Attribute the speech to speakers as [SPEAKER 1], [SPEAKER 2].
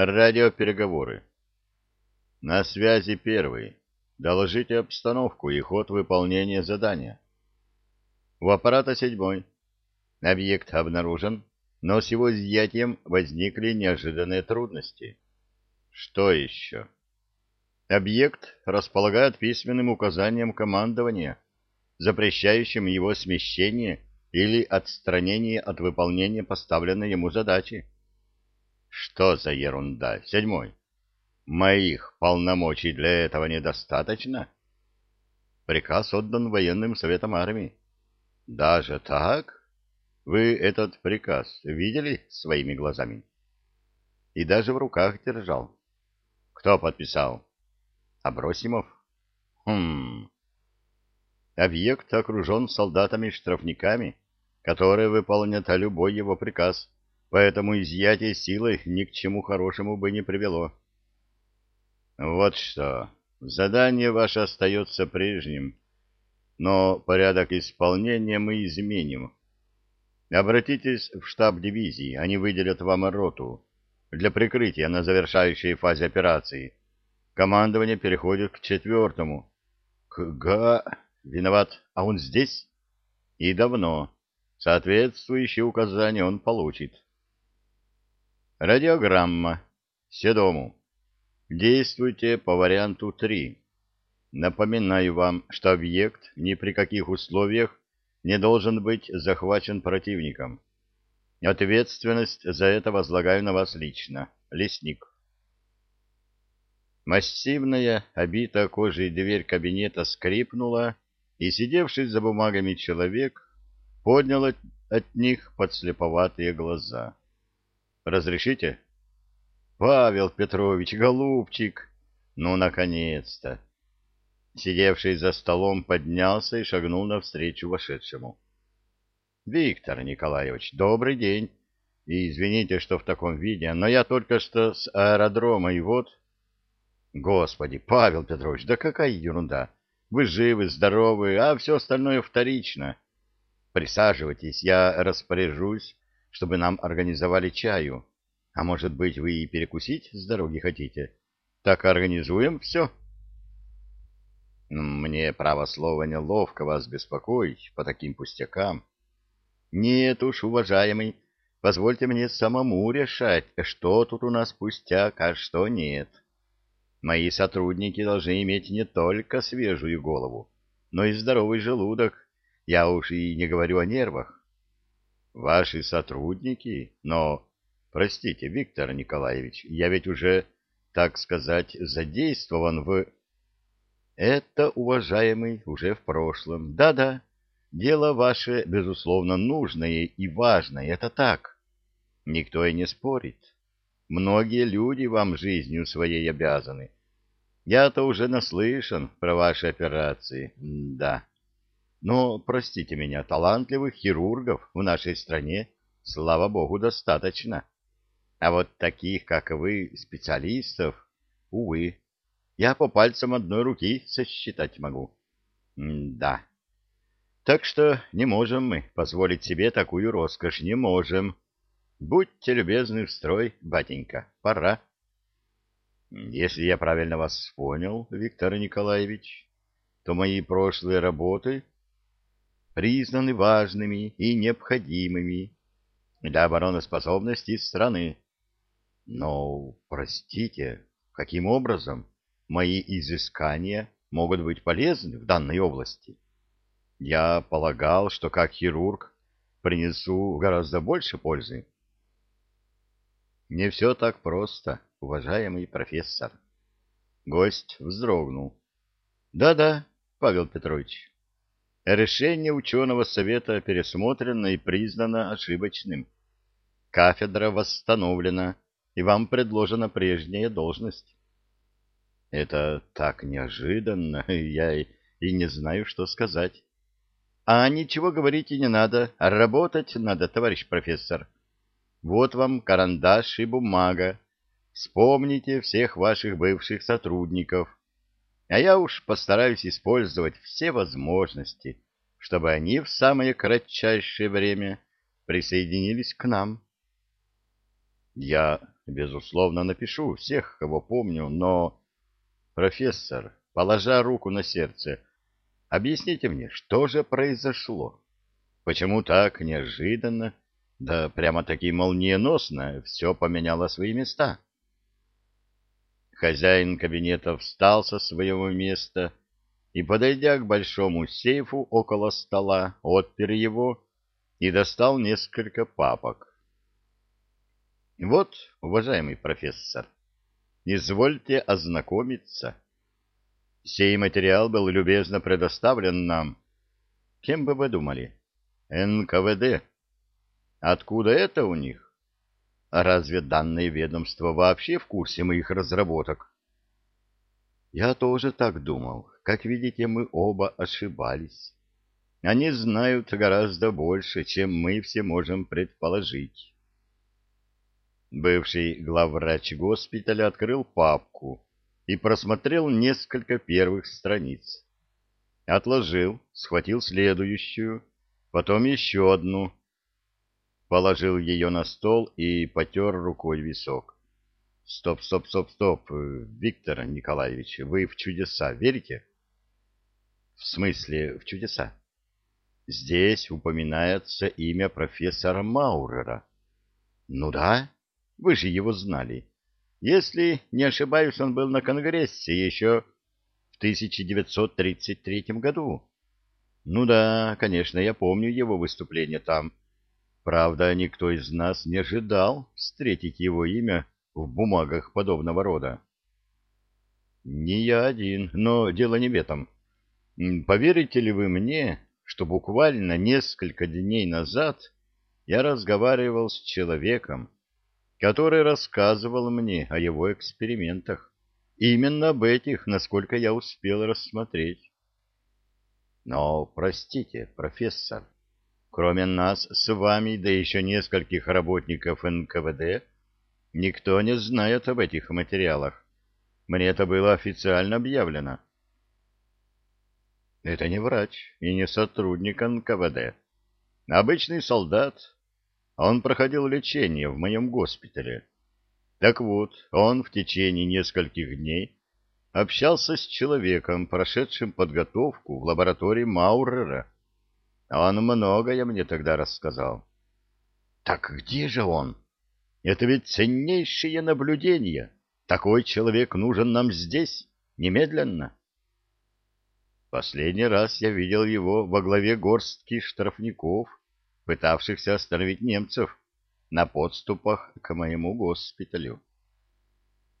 [SPEAKER 1] Радиопереговоры. На связи первый. Доложите обстановку и ход выполнения задания. У аппарата седьмой. Объект обнаружен, но с его изъятием возникли неожиданные трудности. Что еще? Объект располагает письменным указанием командования, запрещающим его смещение или отстранение от выполнения поставленной ему задачи. Что за ерунда? Седьмой. Моих полномочий для этого недостаточно? Приказ отдан военным советом армии. Даже так? Вы этот приказ видели своими глазами? И даже в руках держал. Кто подписал? Абросимов? Хм. Объект окружен солдатами-штрафниками, которые выполнят любой его приказ поэтому изъятие силой ни к чему хорошему бы не привело. Вот что, задание ваше остается прежним, но порядок исполнения мы изменим. Обратитесь в штаб дивизии, они выделят вам роту для прикрытия на завершающей фазе операции. Командование переходит к четвертому. К Га... Виноват, а он здесь? И давно. Соответствующие указания он получит. Радиограмма. Седому. Действуйте по варианту 3. Напоминаю вам, что объект ни при каких условиях не должен быть захвачен противником. Ответственность за это возлагаю на вас лично. Лесник. Массивная, обитая кожей дверь кабинета скрипнула, и сидевший за бумагами человек поднял от них подслеповатые глаза. Разрешите? Павел Петрович, голубчик! Ну, наконец-то! Сидевший за столом поднялся и шагнул навстречу вошедшему. Виктор Николаевич, добрый день. И извините, что в таком виде, но я только что с аэродрома, и вот... Господи, Павел Петрович, да какая ерунда! Вы живы, здоровы, а все остальное вторично. Присаживайтесь, я распоряжусь, чтобы нам организовали чаю. А может быть, вы и перекусить с дороги хотите? Так организуем все. Мне, право слова, неловко вас беспокоить по таким пустякам. Нет уж, уважаемый, позвольте мне самому решать, что тут у нас пустяк, а что нет. Мои сотрудники должны иметь не только свежую голову, но и здоровый желудок. Я уж и не говорю о нервах. Ваши сотрудники? Но, простите, Виктор Николаевич, я ведь уже, так сказать, задействован в... Это, уважаемый, уже в прошлом. Да-да, дело ваше, безусловно, нужное и важное, это так. Никто и не спорит. Многие люди вам жизнью своей обязаны. Я-то уже наслышан про ваши операции, да. Но, простите меня, талантливых хирургов в нашей стране, слава богу, достаточно. А вот таких, как вы, специалистов, увы, я по пальцам одной руки сосчитать могу. М да. Так что не можем мы позволить себе такую роскошь, не можем. Будьте любезны в строй, батенька, пора. Если я правильно вас понял, Виктор Николаевич, то мои прошлые работы признаны важными и необходимыми для обороноспособности страны. Но, простите, каким образом мои изыскания могут быть полезны в данной области? Я полагал, что как хирург принесу гораздо больше пользы. Не все так просто, уважаемый профессор. Гость вздрогнул. Да-да, Павел Петрович, Решение ученого совета пересмотрено и признано ошибочным. Кафедра восстановлена, и вам предложена прежняя должность. Это так неожиданно, я и, и не знаю, что сказать. А ничего говорить и не надо, работать надо, товарищ профессор. Вот вам карандаш и бумага. Вспомните всех ваших бывших сотрудников а я уж постараюсь использовать все возможности, чтобы они в самое кратчайшее время присоединились к нам. Я безусловно, напишу всех, кого помню, но... Профессор, положа руку на сердце, объясните мне, что же произошло? Почему так неожиданно, да прямо-таки молниеносно все поменяло свои места? Хозяин кабинета встал со своего места и, подойдя к большому сейфу около стола, отпер его и достал несколько папок. Вот, уважаемый профессор, извольте ознакомиться. Сей материал был любезно предоставлен нам. Кем бы вы думали? НКВД. Откуда это у них? А разве данное ведомство вообще в курсе моих разработок? Я тоже так думал. Как видите, мы оба ошибались. Они знают гораздо больше, чем мы все можем предположить. Бывший главврач госпиталя открыл папку и просмотрел несколько первых страниц. Отложил, схватил следующую, потом еще одну, положил ее на стол и потер рукой висок. Стоп, стоп, стоп, стоп, Виктор Николаевич, вы в чудеса верите? В смысле в чудеса? Здесь упоминается имя профессора Маурера. Ну да, вы же его знали. Если не ошибаюсь, он был на Конгрессе еще в 1933 году. Ну да, конечно, я помню его выступление там. Правда, никто из нас не ожидал встретить его имя в бумагах подобного рода. Не я один, но дело не в этом. Поверите ли вы мне, что буквально несколько дней назад я разговаривал с человеком, который рассказывал мне о его экспериментах. Именно об этих, насколько я успел рассмотреть. Но, простите, профессор, кроме нас с вами, да еще нескольких работников НКВД, никто не знает об этих материалах. Мне это было официально объявлено. Это не врач и не сотрудник НКВД. Обычный солдат. Он проходил лечение в моем госпитале. Так вот, он в течение нескольких дней общался с человеком, прошедшим подготовку в лаборатории Маурера. Он многое мне тогда рассказал. Так где же он? Это ведь ценнейшие наблюдения. Такой человек нужен нам здесь, немедленно. Последний раз я видел его во главе горстки штрафников, пытавшихся остановить немцев на подступах к моему госпиталю.